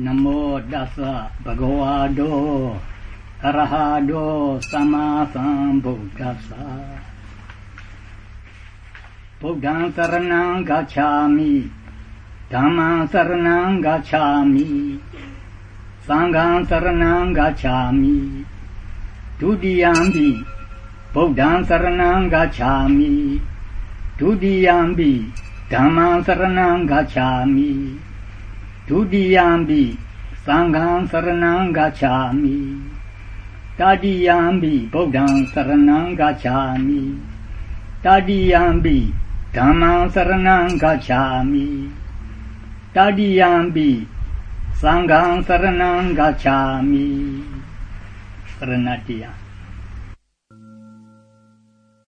namo dasa bhagavado arahado sama sambuddhasa. Buddhan saranam gacchami dhamman saranam gacchami sangham saranam gacchami dudiyambi buddhan saranam gacchami dudiyambi dhamman saranam gacchami. Dudiyambi Sangham Saranam Gacchami Tadiyambi yang Saranam Gacchami Tadiyambi Dhammam Saranam Gacchami Tadiyambi Sangham Saranam Gacchami Saranadiya.